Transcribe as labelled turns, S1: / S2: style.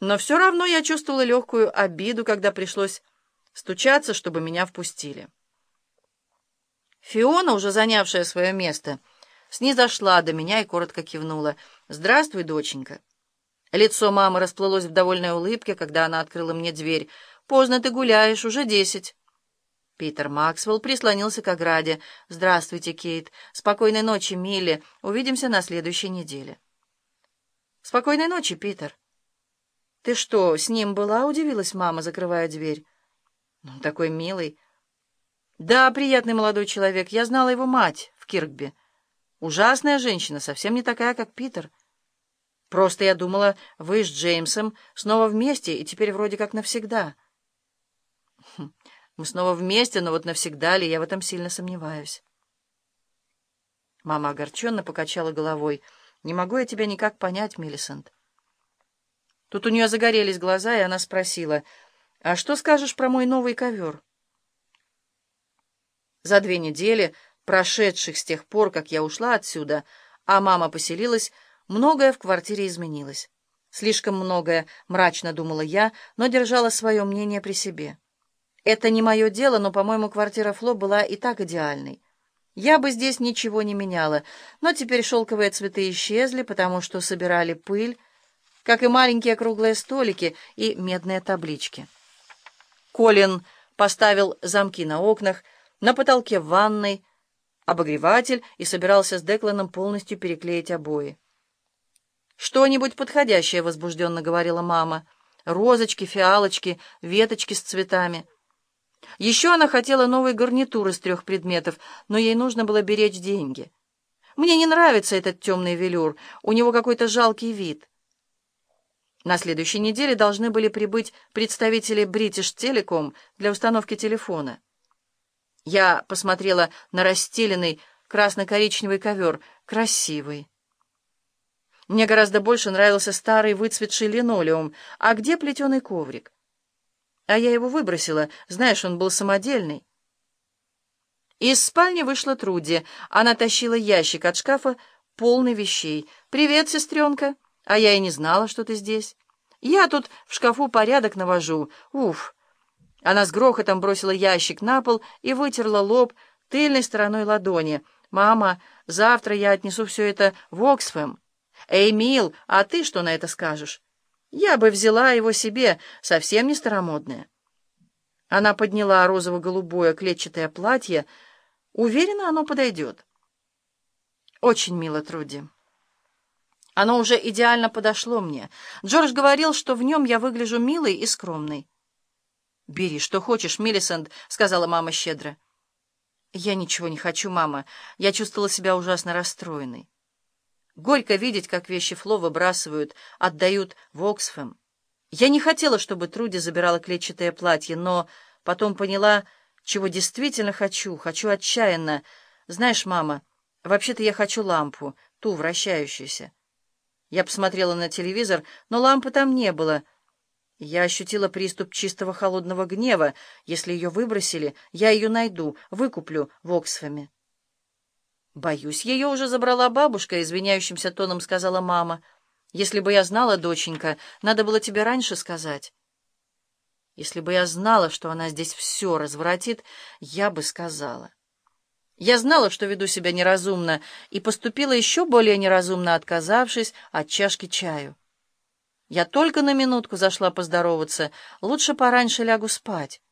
S1: Но все равно я чувствовала легкую обиду, когда пришлось стучаться, чтобы меня впустили. Фиона, уже занявшая свое место, снизошла до меня и коротко кивнула. «Здравствуй, доченька». Лицо мамы расплылось в довольной улыбке, когда она открыла мне дверь. «Поздно ты гуляешь, уже десять». Питер Максвелл прислонился к ограде. «Здравствуйте, Кейт. Спокойной ночи, Милли. Увидимся на следующей неделе». «Спокойной ночи, Питер». «Ты что, с ним была?» — удивилась мама, закрывая дверь. «Ну, такой милый». «Да, приятный молодой человек. Я знала его мать в Киркби. Ужасная женщина, совсем не такая, как Питер. Просто я думала, вы с Джеймсом снова вместе, и теперь вроде как навсегда». Хм, «Мы снова вместе, но вот навсегда ли, я в этом сильно сомневаюсь». Мама огорченно покачала головой. «Не могу я тебя никак понять, Миллисент». Тут у нее загорелись глаза, и она спросила, «А что скажешь про мой новый ковер?» За две недели, прошедших с тех пор, как я ушла отсюда, а мама поселилась, многое в квартире изменилось. Слишком многое, мрачно думала я, но держала свое мнение при себе. Это не мое дело, но, по-моему, квартира Фло была и так идеальной. Я бы здесь ничего не меняла, но теперь шелковые цветы исчезли, потому что собирали пыль, как и маленькие круглые столики и медные таблички. Колин поставил замки на окнах, на потолке в ванной, обогреватель и собирался с Декланом полностью переклеить обои. «Что-нибудь подходящее», — возбужденно говорила мама. «Розочки, фиалочки, веточки с цветами». Еще она хотела новый гарнитур из трех предметов, но ей нужно было беречь деньги. «Мне не нравится этот темный велюр, у него какой-то жалкий вид». На следующей неделе должны были прибыть представители British Telecom для установки телефона. Я посмотрела на расстеленный красно-коричневый ковер. Красивый. Мне гораздо больше нравился старый выцветший линолеум. А где плетеный коврик? А я его выбросила. Знаешь, он был самодельный. Из спальни вышла Труди. Она тащила ящик от шкафа, полный вещей. «Привет, сестренка!» А я и не знала, что ты здесь. Я тут в шкафу порядок навожу. Уф!» Она с грохотом бросила ящик на пол и вытерла лоб тыльной стороной ладони. «Мама, завтра я отнесу все это в Оксфэм». «Эй, Мил, а ты что на это скажешь?» «Я бы взяла его себе, совсем не старомодное». Она подняла розово-голубое клетчатое платье. Уверена, оно подойдет. «Очень мило, Труди». Оно уже идеально подошло мне. Джордж говорил, что в нем я выгляжу милой и скромной. «Бери, что хочешь, Миллисент», — сказала мама щедро. «Я ничего не хочу, мама. Я чувствовала себя ужасно расстроенной. Горько видеть, как вещи Фло выбрасывают, отдают в Оксфэм. Я не хотела, чтобы Труди забирала клетчатое платье, но потом поняла, чего действительно хочу, хочу отчаянно. Знаешь, мама, вообще-то я хочу лампу, ту вращающуюся. Я посмотрела на телевизор, но лампы там не было. Я ощутила приступ чистого холодного гнева. Если ее выбросили, я ее найду, выкуплю в Оксфаме. «Боюсь, ее уже забрала бабушка», — извиняющимся тоном сказала мама. «Если бы я знала, доченька, надо было тебе раньше сказать». «Если бы я знала, что она здесь все разворотит, я бы сказала». Я знала, что веду себя неразумно, и поступила еще более неразумно, отказавшись от чашки чаю. Я только на минутку зашла поздороваться, лучше пораньше лягу спать.